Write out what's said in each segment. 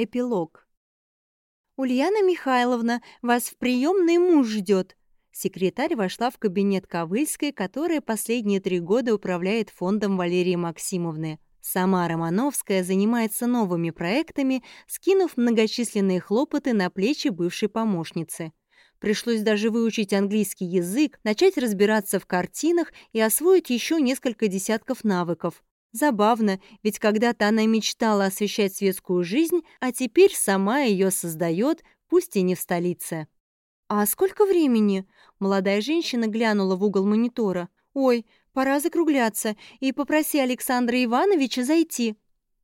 Эпилог. «Ульяна Михайловна, вас в приемный муж ждет. Секретарь вошла в кабинет Ковыльской, которая последние три года управляет фондом Валерии Максимовны. Сама Романовская занимается новыми проектами, скинув многочисленные хлопоты на плечи бывшей помощницы. Пришлось даже выучить английский язык, начать разбираться в картинах и освоить еще несколько десятков навыков. Забавно, ведь когда-то она мечтала освещать светскую жизнь, а теперь сама ее создает, пусть и не в столице. «А сколько времени?» Молодая женщина глянула в угол монитора. «Ой, пора закругляться, и попроси Александра Ивановича зайти».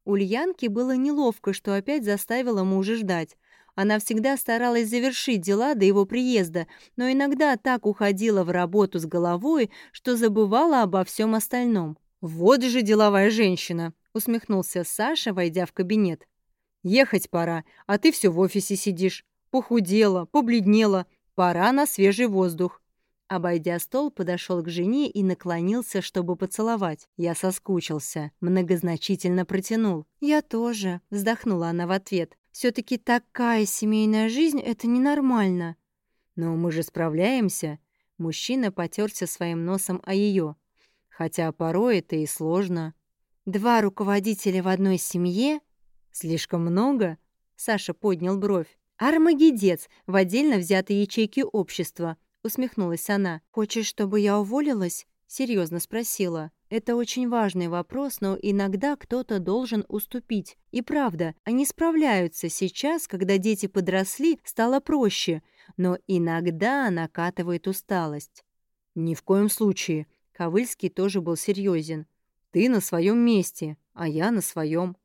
Ульянке было неловко, что опять заставила мужа ждать. Она всегда старалась завершить дела до его приезда, но иногда так уходила в работу с головой, что забывала обо всем остальном. «Вот же деловая женщина!» — усмехнулся Саша, войдя в кабинет. «Ехать пора, а ты все в офисе сидишь. Похудела, побледнела. Пора на свежий воздух». Обойдя стол, подошел к жене и наклонился, чтобы поцеловать. Я соскучился, многозначительно протянул. «Я тоже», — вздохнула она в ответ. все таки такая семейная жизнь — это ненормально». «Но мы же справляемся». Мужчина потерся своим носом о ее. Хотя порой это и сложно. Два руководителя в одной семье? Слишком много? Саша поднял бровь. Армагедец в отдельно взятой ячейке общества, усмехнулась она. Хочешь, чтобы я уволилась? Серьезно спросила. Это очень важный вопрос, но иногда кто-то должен уступить. И правда, они справляются сейчас, когда дети подросли, стало проще, но иногда накатывает усталость. Ни в коем случае. Ковыльский тоже был серьезен. «Ты на своем месте, а я на своем.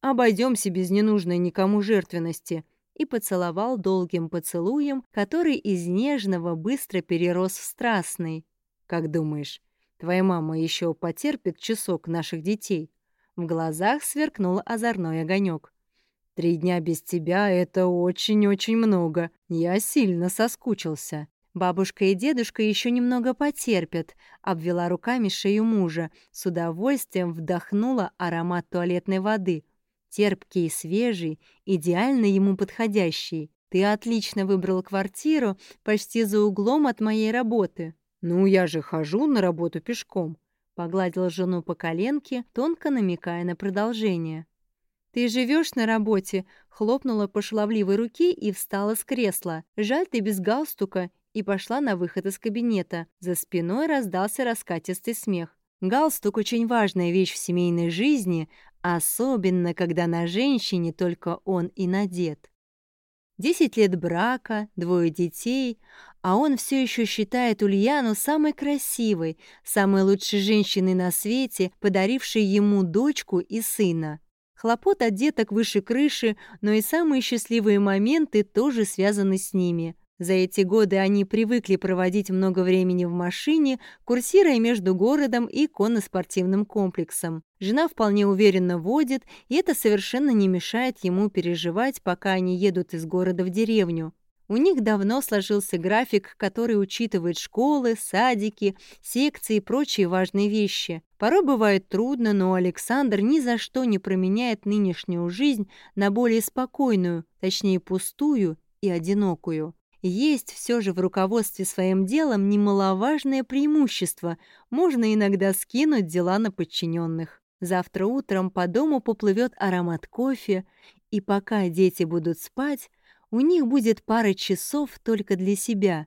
Обойдемся без ненужной никому жертвенности», и поцеловал долгим поцелуем, который из нежного быстро перерос в страстный. «Как думаешь, твоя мама еще потерпит часок наших детей?» В глазах сверкнул озорной огонек. «Три дня без тебя — это очень-очень много. Я сильно соскучился». Бабушка и дедушка еще немного потерпят, обвела руками шею мужа, с удовольствием вдохнула аромат туалетной воды. Терпкий и свежий, идеально ему подходящий. Ты отлично выбрал квартиру почти за углом от моей работы. Ну, я же хожу на работу пешком. Погладил жену по коленке, тонко намекая на продолжение. «Ты живешь на работе?» — хлопнула по шаловливой руке и встала с кресла. «Жаль, ты без галстука и пошла на выход из кабинета. За спиной раздался раскатистый смех. Галстук — очень важная вещь в семейной жизни, особенно когда на женщине только он и надет. Десять лет брака, двое детей, а он все еще считает Ульяну самой красивой, самой лучшей женщиной на свете, подарившей ему дочку и сына. Хлопот от деток выше крыши, но и самые счастливые моменты тоже связаны с ними — за эти годы они привыкли проводить много времени в машине, курсируя между городом и конноспортивным комплексом. Жена вполне уверенно водит, и это совершенно не мешает ему переживать, пока они едут из города в деревню. У них давно сложился график, который учитывает школы, садики, секции и прочие важные вещи. Порой бывает трудно, но Александр ни за что не променяет нынешнюю жизнь на более спокойную, точнее пустую и одинокую. Есть все же в руководстве своим делом немаловажное преимущество. Можно иногда скинуть дела на подчиненных. Завтра утром по дому поплывет аромат кофе, и пока дети будут спать, у них будет пара часов только для себя.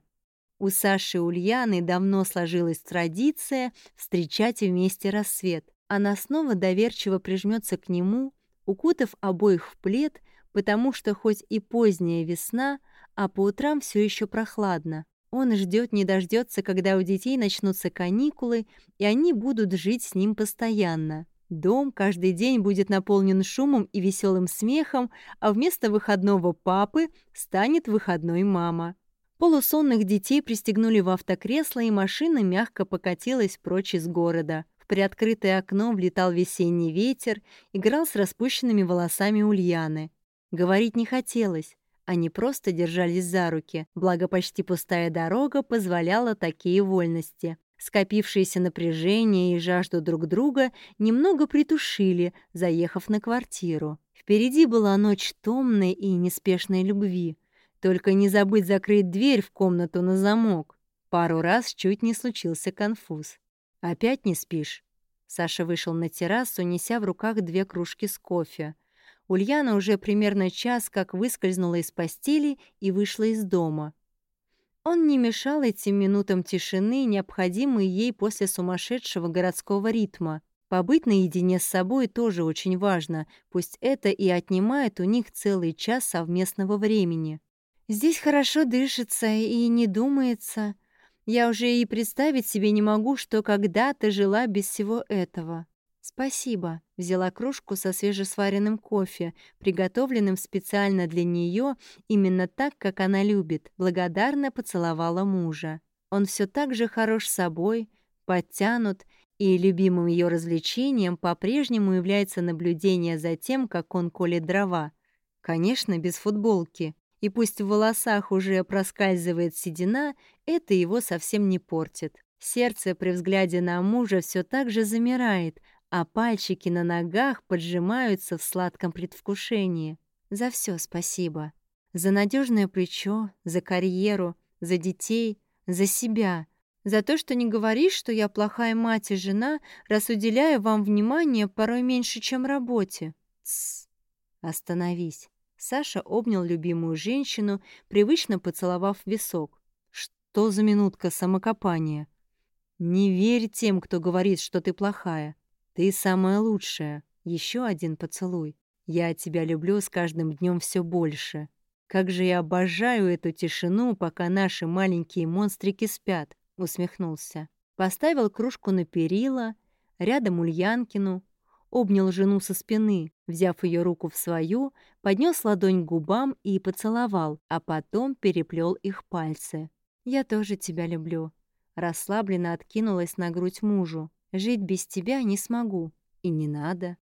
У Саши и Ульяны давно сложилась традиция встречать вместе рассвет. Она снова доверчиво прижмется к нему, укутав обоих в плед, потому что хоть и поздняя весна — а по утрам все еще прохладно. Он ждет, не дождется, когда у детей начнутся каникулы, и они будут жить с ним постоянно. Дом каждый день будет наполнен шумом и веселым смехом, а вместо выходного папы станет выходной мама. Полусонных детей пристегнули в автокресло, и машина мягко покатилась прочь из города. В приоткрытое окно влетал весенний ветер, играл с распущенными волосами Ульяны. Говорить не хотелось. Они просто держались за руки, благо почти пустая дорога позволяла такие вольности. Скопившееся напряжение и жажду друг друга немного притушили, заехав на квартиру. Впереди была ночь томной и неспешной любви. Только не забыть закрыть дверь в комнату на замок. Пару раз чуть не случился конфуз. «Опять не спишь?» Саша вышел на террасу, неся в руках две кружки с кофе. Ульяна уже примерно час как выскользнула из постели и вышла из дома. Он не мешал этим минутам тишины, необходимой ей после сумасшедшего городского ритма. Побыть наедине с собой тоже очень важно, пусть это и отнимает у них целый час совместного времени. «Здесь хорошо дышится и не думается. Я уже и представить себе не могу, что когда-то жила без всего этого». «Спасибо», — взяла кружку со свежесваренным кофе, приготовленным специально для нее, именно так, как она любит, благодарно поцеловала мужа. Он все так же хорош собой, подтянут, и любимым ее развлечением по-прежнему является наблюдение за тем, как он колет дрова. Конечно, без футболки. И пусть в волосах уже проскальзывает седина, это его совсем не портит. Сердце при взгляде на мужа все так же замирает, а пальчики на ногах поджимаются в сладком предвкушении. За все спасибо. За надежное плечо, за карьеру, за детей, за себя. За то, что не говоришь, что я плохая мать и жена, раз уделяю вам внимание порой меньше, чем работе. Тссс. Остановись. Саша обнял любимую женщину, привычно поцеловав висок. Что за минутка самокопания? Не верь тем, кто говорит, что ты плохая. Ты самая лучшая. Еще один поцелуй. Я тебя люблю с каждым днем все больше. Как же я обожаю эту тишину, пока наши маленькие монстрики спят, усмехнулся. Поставил кружку на перила, рядом Ульянкину, обнял жену со спины, взяв ее руку в свою, поднес ладонь к губам и поцеловал, а потом переплел их пальцы. «Я тоже тебя люблю», расслабленно откинулась на грудь мужу. Жить без тебя не смогу. И не надо.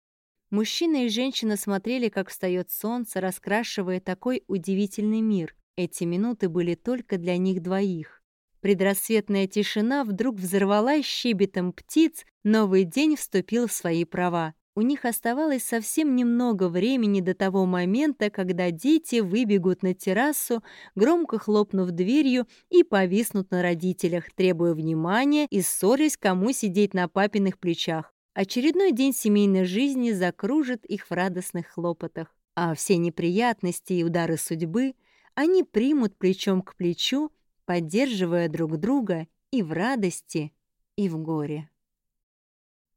Мужчина и женщина смотрели, как встает солнце, раскрашивая такой удивительный мир. Эти минуты были только для них двоих. Предрассветная тишина вдруг взорвалась щебетом птиц, новый день вступил в свои права. У них оставалось совсем немного времени до того момента, когда дети выбегут на террасу, громко хлопнув дверью и повиснут на родителях, требуя внимания и ссорясь, кому сидеть на папиных плечах. Очередной день семейной жизни закружит их в радостных хлопотах, а все неприятности и удары судьбы они примут плечом к плечу, поддерживая друг друга и в радости, и в горе.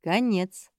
Конец.